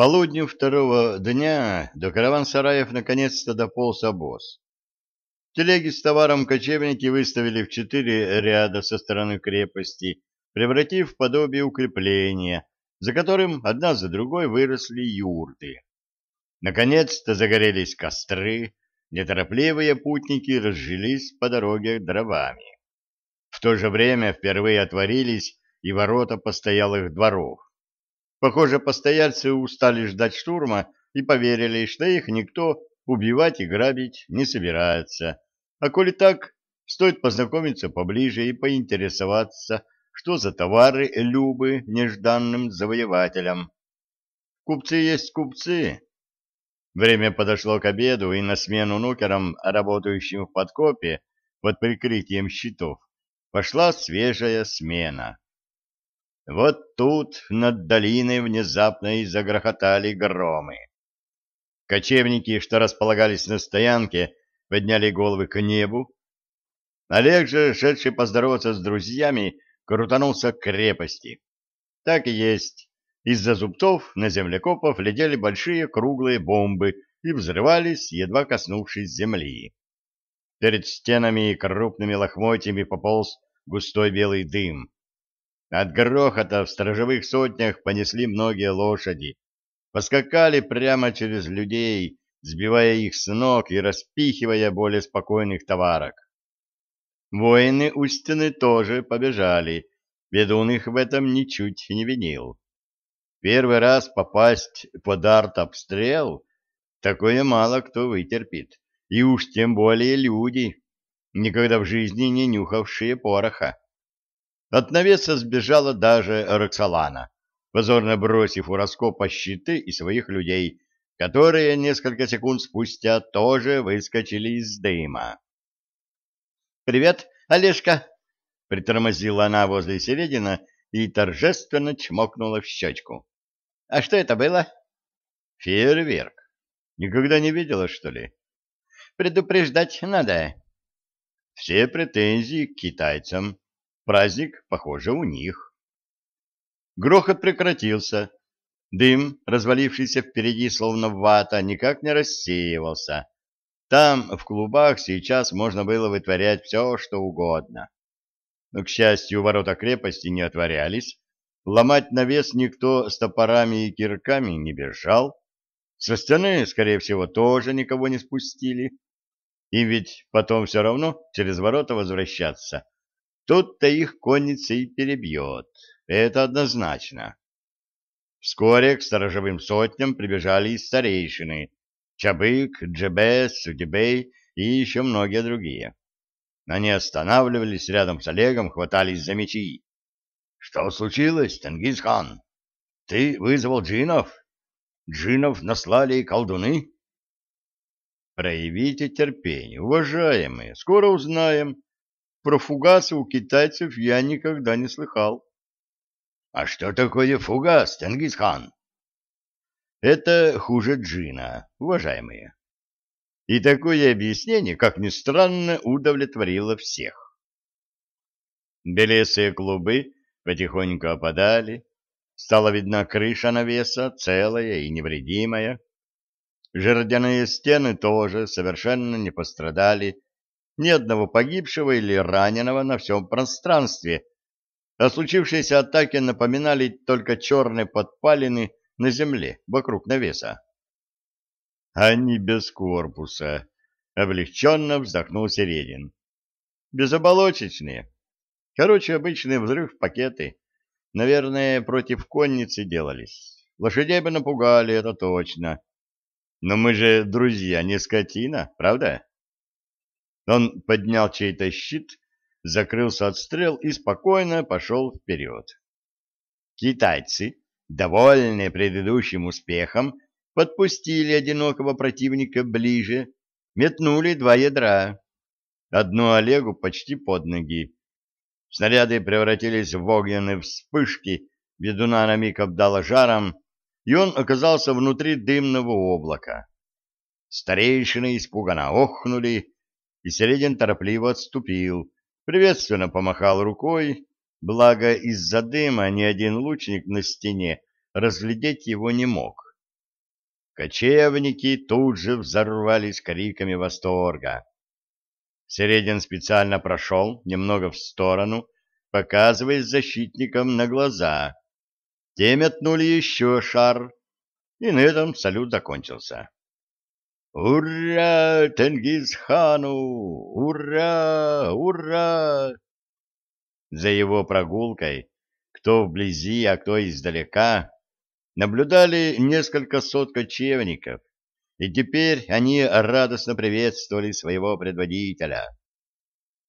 полудню второго дня до караван-сараев наконец-то дополз обоз. Телеги с товаром кочевники выставили в четыре ряда со стороны крепости, превратив в подобие укрепления, за которым одна за другой выросли юрты. Наконец-то загорелись костры, неторопливые путники разжились по дороге дровами. В то же время впервые отворились и ворота постоялых дворов. Похоже, постояльцы устали ждать штурма и поверили, что их никто убивать и грабить не собирается. А коли так, стоит познакомиться поближе и поинтересоваться, что за товары любы нежданным завоевателям. Купцы есть купцы. Время подошло к обеду, и на смену нукерам, работающим в подкопе под прикрытием щитов, пошла свежая смена. Вот тут над долиной внезапно и загрохотали громы. Кочевники, что располагались на стоянке, подняли головы к небу. Олег же, шедший поздороваться с друзьями, крутанулся к крепости. Так и есть. Из-за зубцов на землекопов летели большие круглые бомбы и взрывались, едва коснувшись земли. Перед стенами и крупными лохмотьями пополз густой белый дым. От грохота в сторожевых сотнях понесли многие лошади, поскакали прямо через людей, сбивая их с ног и распихивая более спокойных товарок. Воины у стены тоже побежали, ведун их в этом ничуть не винил. Первый раз попасть под арт-обстрел — такое мало кто вытерпит, и уж тем более люди, никогда в жизни не нюхавшие пороха. От навеса сбежала даже Роксолана, позорно бросив у раскопа щиты и своих людей, которые несколько секунд спустя тоже выскочили из дыма. «Привет, Олежка!» — притормозила она возле середина и торжественно чмокнула в щечку. «А что это было?» «Фейерверк. Никогда не видела, что ли?» «Предупреждать надо». «Все претензии к китайцам. Праздник, похоже, у них». Грохот прекратился. Дым, развалившийся впереди словно вата, никак не рассеивался. Там, в клубах, сейчас можно было вытворять все, что угодно. Но, к счастью, ворота крепости не отворялись. Ломать навес никто с топорами и кирками не бежал. Со стены, скорее всего, тоже никого не спустили. И ведь потом все равно через ворота возвращаться. Тут-то их конница и перебьет. Это однозначно. Вскоре к сторожевым сотням прибежали и старейшины — Чабык, Джебес, Судебей и еще многие другие. Они останавливались рядом с Олегом, хватались за мечи. — Что случилось, Тенгизхан? Ты вызвал джинов? Джинов наслали колдуны? — Проявите терпение, уважаемые, скоро узнаем. Про фугасы у китайцев я никогда не слыхал. А что такое фугас, Тенгисхан? Это хуже джина, уважаемые. И такое объяснение, как ни странно, удовлетворило всех. Белесые клубы потихоньку опадали, стала видна крыша навеса, целая и невредимая. Жердяные стены тоже совершенно не пострадали, ни одного погибшего или раненого на всем пространстве, о случившейся атаке напоминали только черные подпалины на земле вокруг навеса. Они без корпуса, облегченно вздохнул Середин. Безоболочечные. Короче, обычные взрыв-пакеты. Наверное, против конницы делались. Лошадей бы напугали, это точно. Но мы же друзья, не скотина, правда? Он поднял чей-то щит закрылся от стрел и спокойно пошел вперед. Китайцы, довольные предыдущим успехом, подпустили одинокого противника ближе, метнули два ядра. Одну Олегу почти под ноги. Снаряды превратились в огненные вспышки, ведуна на миг обдала жаром, и он оказался внутри дымного облака. Старейшины испуганно охнули, и Середин торопливо отступил, приветственно помахал рукой, благо из-за дыма ни один лучник на стене разглядеть его не мог. Кочевники тут же взорвались криками восторга. Середин специально прошел немного в сторону, показываясь защитникам на глаза. Те метнули еще шар, и на этом салют закончился. «Ура Тенгизхану! Ура! Ура!» За его прогулкой, кто вблизи, а кто издалека, наблюдали несколько сот кочевников, и теперь они радостно приветствовали своего предводителя.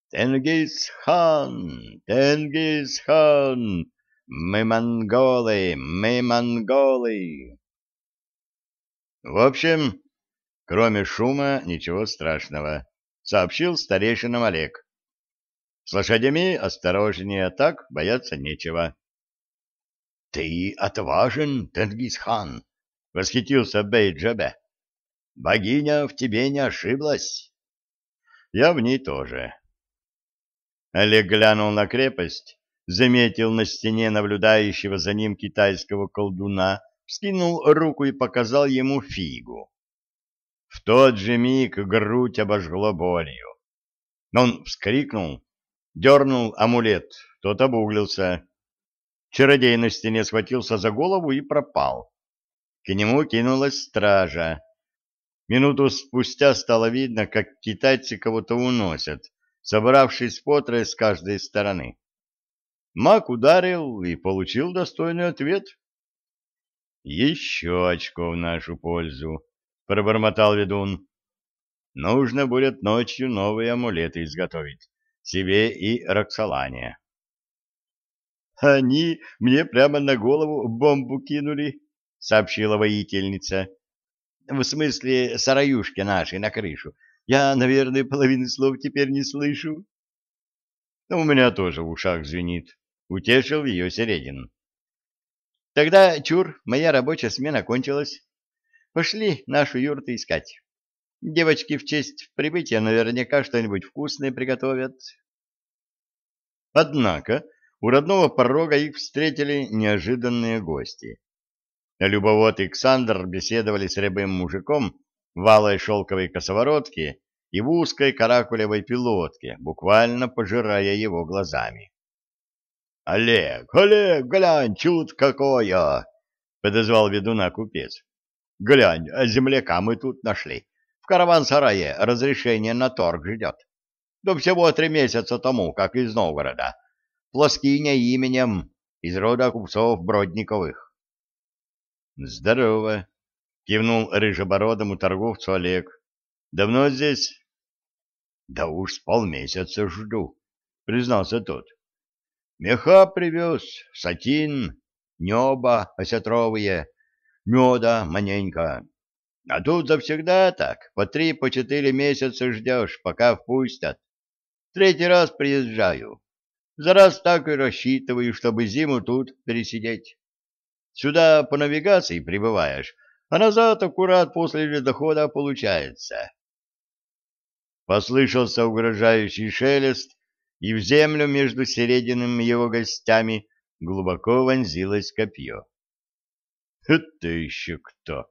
«Тенгиз-хан! Тенгиз-хан! Мы монголы! Мы монголы!» В общем, кроме шума, ничего страшного, сообщил старейшинам Олег. С лошадями осторожнее, так бояться нечего. — Ты отважен, Тенгиз-хан! — восхитился Бей-Джабе. — Богиня в тебе не ошиблась. — Я в ней тоже. Олег глянул на крепость, заметил на стене наблюдающего за ним китайского колдуна, вскинул руку и показал ему фигу. В тот же миг грудь обожгло болью. Он вскрикнул, дернул амулет, тот обуглился. Чародей на стене схватился за голову и пропал. К нему кинулась стража. Минуту спустя стало видно, как китайцы кого-то уносят, собравшись потрое с каждой стороны. Маг ударил и получил достойный ответ — еще очко в нашу пользу, пробормотал ведун. Нужно будет ночью новые амулеты изготовить себе и Роксолане. Они мне прямо на голову бомбу кинули, сообщила воительница. В смысле, сараюшки наши на крышу. Я, наверное, половины слов теперь не слышу. У меня тоже в ушах звенит. Утешил ее Середин. Тогда, чур, моя рабочая смена кончилась. Пошли нашу юрту искать. Девочки в честь прибытия наверняка что-нибудь вкусное приготовят. Однако у родного порога их встретили неожиданные гости. Любовод и Александр беседовали с рябым мужиком в алой шелковой косоворотке и в узкой каракулевой пилотке, буквально пожирая его глазами. — Олег, Олег, глянь, чуд какое! — подозвал ведуна купец. — Глянь, земляка мы тут нашли. В караван-сарае разрешение на торг ждет. До всего три месяца тому, как из Новгорода. Плоскиня именем, из рода купцов Бродниковых. — Здорово! — кивнул рыжебородому торговцу Олег. — Давно здесь? — Да уж с полмесяца жду, — признался тот. — Меха привез, сатин, небо осетровые, меда маненько. А тут завсегда так, по три, по четыре месяца ждешь, пока впустят. Третий раз приезжаю. За раз так и рассчитываю, чтобы зиму тут пересидеть. Сюда по навигации прибываешь, а назад аккурат после ледохода получается. Послышался угрожающий шелест, и в землю между Серединым его гостями глубоко вонзилось копье. «Это еще кто?»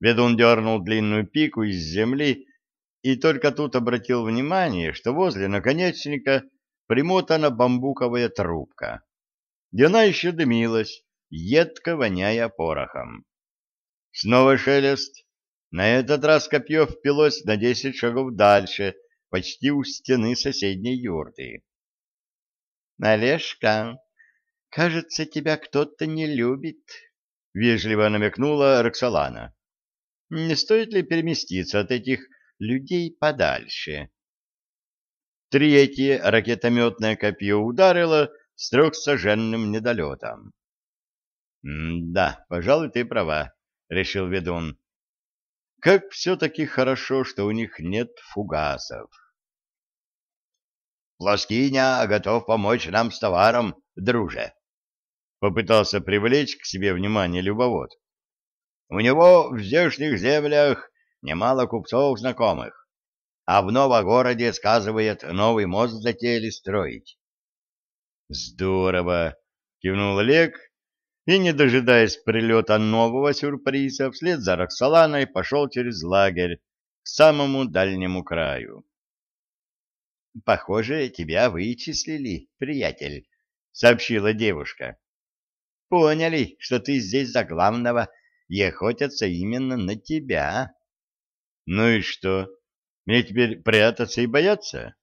Ведун дернул длинную пику из земли и только тут обратил внимание, что возле наконечника примотана бамбуковая трубка, где она еще дымилась, едко воняя порохом. Снова шелест. На этот раз копье впилось на десять шагов дальше, почти у стены соседней юрты. — Олежка, кажется, тебя кто-то не любит, — вежливо намекнула Роксолана. — Не стоит ли переместиться от этих людей подальше? Третье ракетометное копье ударило с трехсоженным недолетом. — Да, пожалуй, ты права, — решил ведун. — Как все-таки хорошо, что у них нет фугасов. Плоскиня готов помочь нам с товаром, друже. Попытался привлечь к себе внимание любовод. У него в здешних землях немало купцов знакомых, а в Новогороде, сказывает, новый мост затеяли строить. Здорово, кивнул Олег и, не дожидаясь прилета нового сюрприза, вслед за Роксоланой пошел через лагерь к самому дальнему краю. — Похоже, тебя вычислили, приятель, — сообщила девушка. — Поняли, что ты здесь за главного, и охотятся именно на тебя. — Ну и что? Мне теперь прятаться и бояться?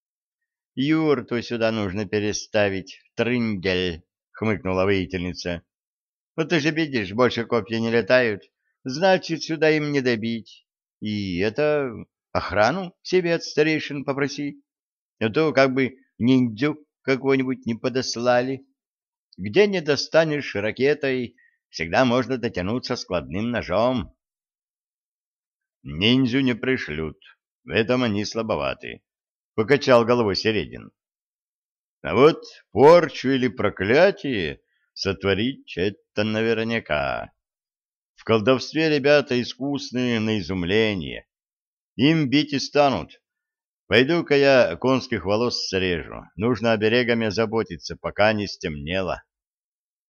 — Юрту сюда нужно переставить, трындель, — хмыкнула воительница. — Вот ты же видишь, больше копья не летают, значит, сюда им не добить. И это охрану себе от старейшин попроси, а то как бы ниндзю какой-нибудь не подослали. Где не достанешь ракетой, всегда можно дотянуться складным ножом. Ниндзю не пришлют, в этом они слабоваты, — покачал головой Середин. А вот порчу или проклятие сотворить это наверняка. В колдовстве ребята искусные на изумление. Им бить и станут. Пойду-ка я конских волос срежу. Нужно оберегами заботиться, пока не стемнело.